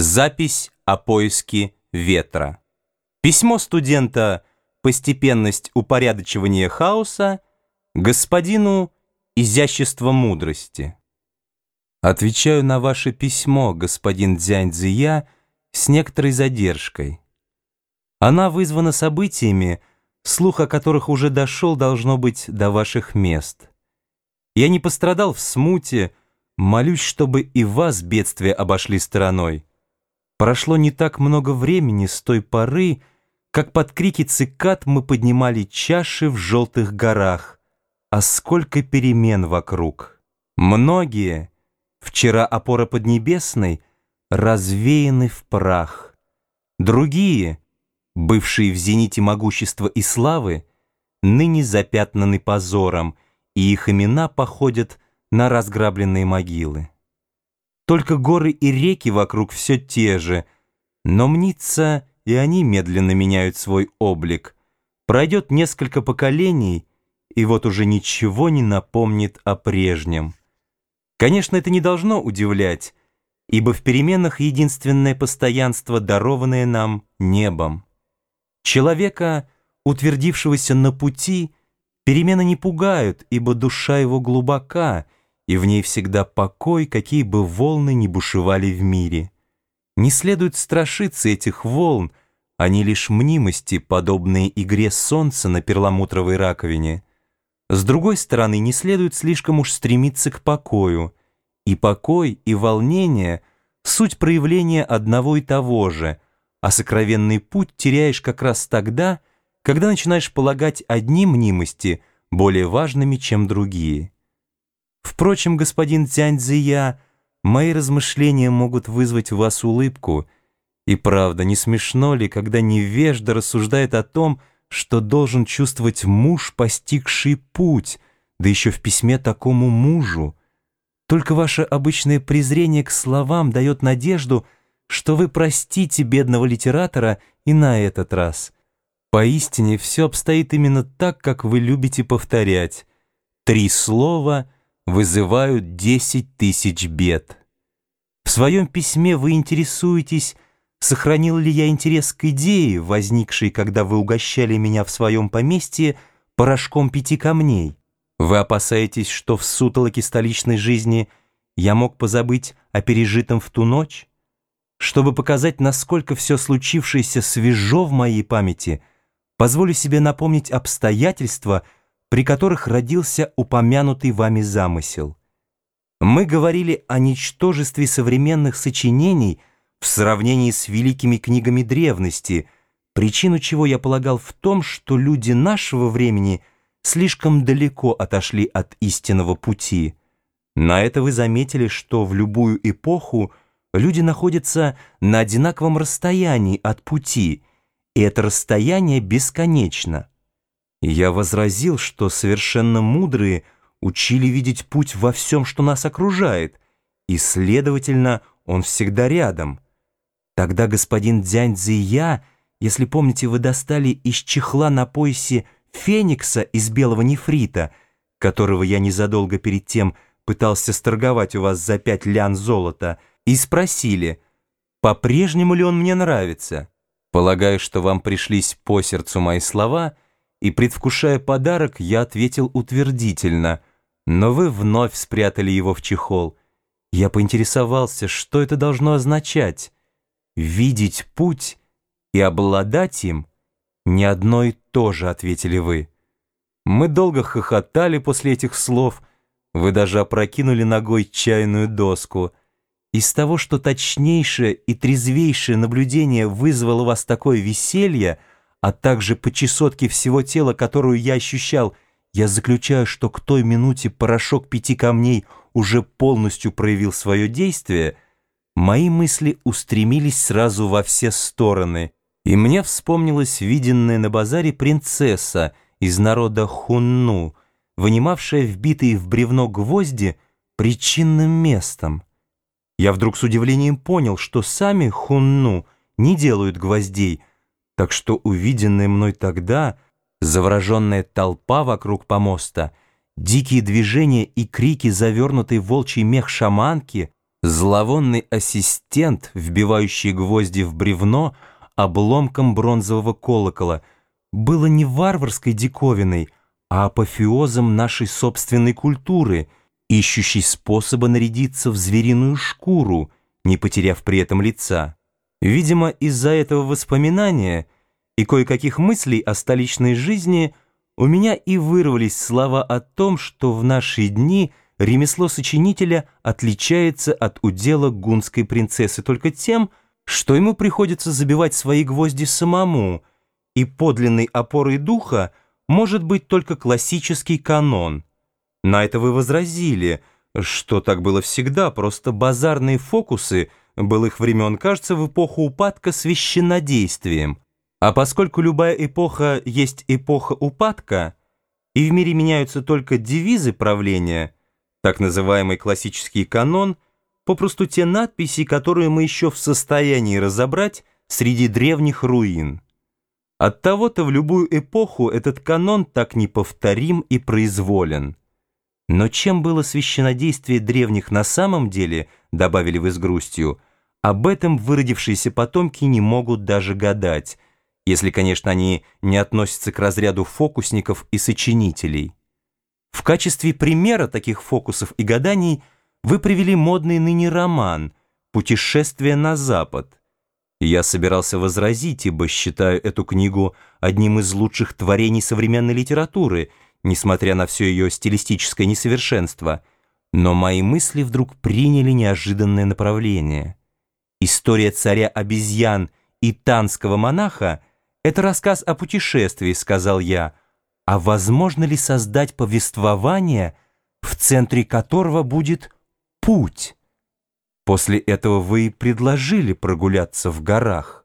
Запись о поиске ветра. Письмо студента «Постепенность упорядочивания хаоса» господину «Изящество мудрости». Отвечаю на ваше письмо, господин Дзяньцзия, с некоторой задержкой. Она вызвана событиями, слух о которых уже дошел, должно быть, до ваших мест. Я не пострадал в смуте, молюсь, чтобы и вас бедствия обошли стороной. Прошло не так много времени с той поры, как под крики цикад мы поднимали чаши в желтых горах, а сколько перемен вокруг. Многие, вчера опора Поднебесной, развеяны в прах. Другие, бывшие в зените могущества и славы, ныне запятнаны позором, и их имена походят на разграбленные могилы. Только горы и реки вокруг все те же, но мнится, и они медленно меняют свой облик. Пройдет несколько поколений, и вот уже ничего не напомнит о прежнем. Конечно, это не должно удивлять, ибо в переменах единственное постоянство, дарованное нам небом. Человека, утвердившегося на пути, перемены не пугают, ибо душа его глубока — и в ней всегда покой, какие бы волны ни бушевали в мире. Не следует страшиться этих волн, они лишь мнимости, подобные игре солнца на перламутровой раковине. С другой стороны, не следует слишком уж стремиться к покою. И покой, и волнение — суть проявления одного и того же, а сокровенный путь теряешь как раз тогда, когда начинаешь полагать одни мнимости более важными, чем другие. Впрочем, господин Тяньцзия, мои размышления могут вызвать у вас улыбку. И правда, не смешно ли, когда невежда рассуждает о том, что должен чувствовать муж, постигший путь, да еще в письме такому мужу? Только ваше обычное презрение к словам дает надежду, что вы простите бедного литератора и на этот раз. Поистине все обстоит именно так, как вы любите повторять. Три слова — вызывают 10 тысяч бед. В своем письме вы интересуетесь, сохранил ли я интерес к идее, возникшей, когда вы угощали меня в своем поместье порошком пяти камней. Вы опасаетесь, что в сутолоке столичной жизни я мог позабыть о пережитом в ту ночь? Чтобы показать, насколько все случившееся свежо в моей памяти, позволю себе напомнить обстоятельства, при которых родился упомянутый вами замысел. Мы говорили о ничтожестве современных сочинений в сравнении с великими книгами древности, причину чего я полагал в том, что люди нашего времени слишком далеко отошли от истинного пути. На это вы заметили, что в любую эпоху люди находятся на одинаковом расстоянии от пути, и это расстояние бесконечно. Я возразил, что совершенно мудрые учили видеть путь во всем, что нас окружает, и, следовательно, он всегда рядом. Тогда господин Дзяньцзи и я, если помните, вы достали из чехла на поясе феникса из белого нефрита, которого я незадолго перед тем пытался сторговать у вас за пять лян золота, и спросили, по-прежнему ли он мне нравится. Полагаю, что вам пришлись по сердцу мои слова — и, предвкушая подарок, я ответил утвердительно, но вы вновь спрятали его в чехол. Я поинтересовался, что это должно означать. «Видеть путь и обладать им — не одно и то же», — ответили вы. Мы долго хохотали после этих слов, вы даже опрокинули ногой чайную доску. Из того, что точнейшее и трезвейшее наблюдение вызвало у вас такое веселье — а также по чесотке всего тела, которую я ощущал, я заключаю, что к той минуте порошок пяти камней уже полностью проявил свое действие, мои мысли устремились сразу во все стороны, и мне вспомнилась виденная на базаре принцесса из народа Хунну, вынимавшая вбитые в бревно гвозди причинным местом. Я вдруг с удивлением понял, что сами Хунну не делают гвоздей, так что увиденное мной тогда, завороженная толпа вокруг помоста, дикие движения и крики завернутой волчий мех шаманки, Зловонный ассистент, вбивающий гвозди в бревно обломком бронзового колокола, было не варварской диковиной, а апофеозом нашей собственной культуры, ищущей способа нарядиться в звериную шкуру, не потеряв при этом лица. Видимо, из-за этого воспоминания и кое-каких мыслей о столичной жизни у меня и вырвались слова о том, что в наши дни ремесло сочинителя отличается от удела гунской принцессы только тем, что ему приходится забивать свои гвозди самому, и подлинной опорой духа может быть только классический канон. На это вы возразили, что так было всегда, просто базарные фокусы – былых времен кажется в эпоху упадка священнодействием. А поскольку любая эпоха есть эпоха упадка, и в мире меняются только девизы правления, так называемый классический канон, попросту те надписи, которые мы еще в состоянии разобрать среди древних руин. От того-то в любую эпоху этот канон так неповторим и произволен. Но чем было священодействие древних на самом деле, добавили вы с грустью, об этом выродившиеся потомки не могут даже гадать, если, конечно, они не относятся к разряду фокусников и сочинителей. В качестве примера таких фокусов и гаданий вы привели модный ныне роман «Путешествие на Запад». Я собирался возразить, ибо считаю эту книгу одним из лучших творений современной литературы, несмотря на все ее стилистическое несовершенство, но мои мысли вдруг приняли неожиданное направление. История царя обезьян и танского монаха — это рассказ о путешествии, сказал я. А возможно ли создать повествование, в центре которого будет путь? После этого вы предложили прогуляться в горах.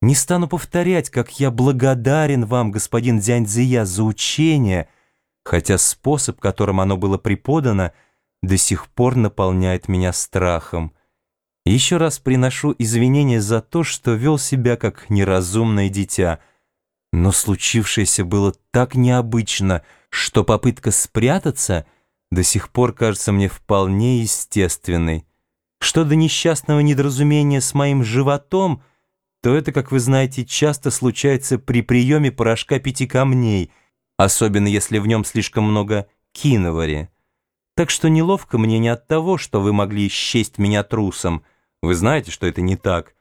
Не стану повторять, как я благодарен вам, господин Дзяньцзия, за учение, хотя способ, которым оно было преподано, до сих пор наполняет меня страхом. Еще раз приношу извинения за то, что вел себя как неразумное дитя. Но случившееся было так необычно, что попытка спрятаться до сих пор кажется мне вполне естественной. Что до несчастного недоразумения с моим животом, то это, как вы знаете, часто случается при приеме порошка пяти камней, особенно если в нем слишком много киновари. Так что неловко мне не от того, что вы могли счесть меня трусом, вы знаете, что это не так.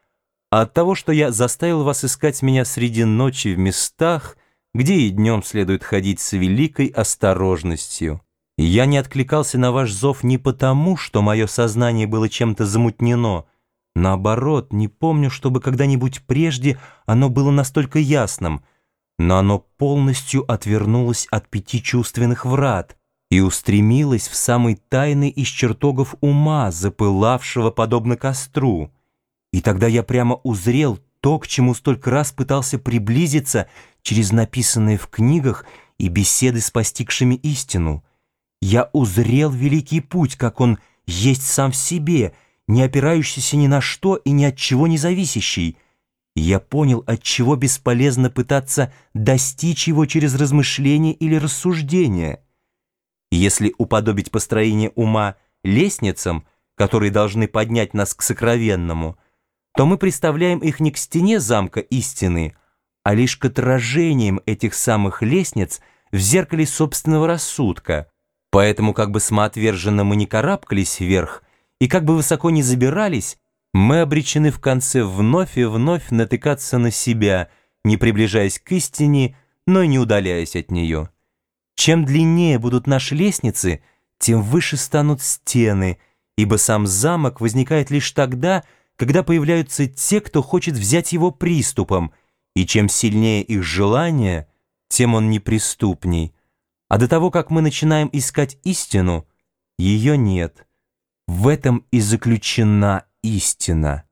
А от того, что я заставил вас искать меня среди ночи в местах, где и днем следует ходить с великой осторожностью. Я не откликался на ваш зов не потому, что мое сознание было чем-то замутнено. Наоборот, не помню, чтобы когда-нибудь прежде оно было настолько ясным, но оно полностью отвернулось от пяти чувственных врат, и устремилась в самый тайный из чертогов ума, запылавшего подобно костру. И тогда я прямо узрел то, к чему столько раз пытался приблизиться через написанные в книгах и беседы с постигшими истину. Я узрел великий путь, как он есть сам в себе, не опирающийся ни на что и ни от чего не зависящий. я понял, от чего бесполезно пытаться достичь его через размышление или рассуждение. Если уподобить построение ума лестницам, которые должны поднять нас к сокровенному, то мы представляем их не к стене замка истины, а лишь к отражениям этих самых лестниц в зеркале собственного рассудка. Поэтому как бы самоотверженно мы не карабкались вверх и как бы высоко не забирались, мы обречены в конце вновь и вновь натыкаться на себя, не приближаясь к истине, но и не удаляясь от нее. Чем длиннее будут наши лестницы, тем выше станут стены, ибо сам замок возникает лишь тогда, когда появляются те, кто хочет взять его приступом, и чем сильнее их желание, тем он неприступней. А до того, как мы начинаем искать истину, ее нет. В этом и заключена истина.